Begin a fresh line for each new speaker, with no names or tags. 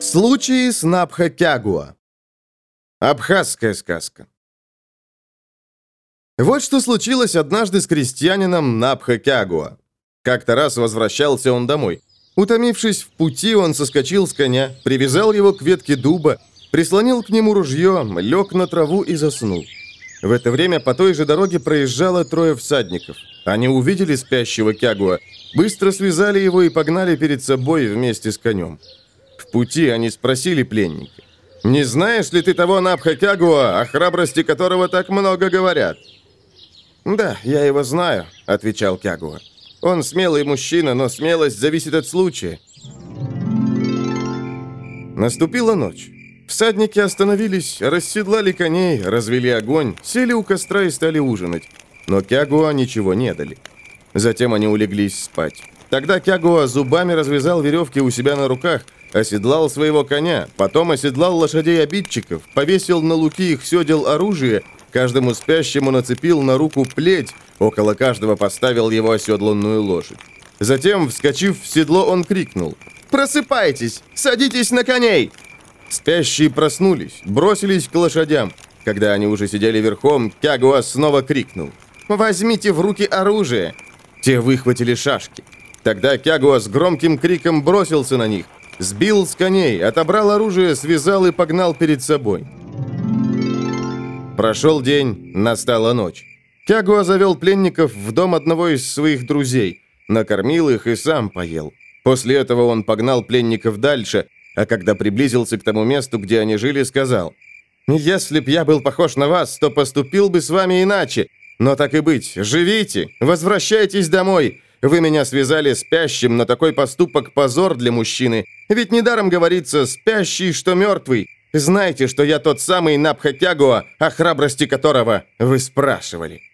Случаи с Напха-Кягуа Абхазская сказка Вот что случилось однажды с крестьянином Напха-Кягуа. Как-то раз возвращался он домой. Утомившись в пути, он соскочил с коня, привязал его к ветке дуба, прислонил к нему ружье, лег на траву и заснул. В это время по той же дороге проезжало трое всадников. Они увидели спящего Кягуа, быстро связали его и погнали перед собой вместе с конем. В пути они спросили пленника. «Не знаешь ли ты того Напха Кягуа, о храбрости которого так много говорят?» «Да, я его знаю», — отвечал Кягуа. «Он смелый мужчина, но смелость зависит от случая». Наступила ночь. Всадники остановились, расседлали коней, развели огонь, сели у костра и стали ужинать. Но Кягуа ничего не дали. Затем они улеглись спать. Тогда Кягуа зубами развязал веревки у себя на руках, оседлал своего коня, потом оседлал лошадей обидчиков, повесил на луки их седел оружие, каждому спящему нацепил на руку плеть, около каждого поставил его оседланную лошадь. Затем, вскочив в седло, он крикнул «Просыпайтесь! Садитесь на коней!» Спящие проснулись, бросились к лошадям. Когда они уже сидели верхом, Кягуа снова крикнул. «Возьмите в руки оружие!» Те выхватили шашки. Тогда Кягуа с громким криком бросился на них, сбил с коней, отобрал оружие, связал и погнал перед собой. Прошел день, настала ночь. Кягуа завел пленников в дом одного из своих друзей, накормил их и сам поел. После этого он погнал пленников дальше, а когда приблизился к тому месту, где они жили, сказал, «Если б я был похож на вас, то поступил бы с вами иначе. Но так и быть, живите, возвращайтесь домой. Вы меня связали спящим, но такой поступок – позор для мужчины. Ведь недаром говорится «спящий, что мертвый». Знайте, что я тот самый Напхатягуа, о храбрости которого вы спрашивали».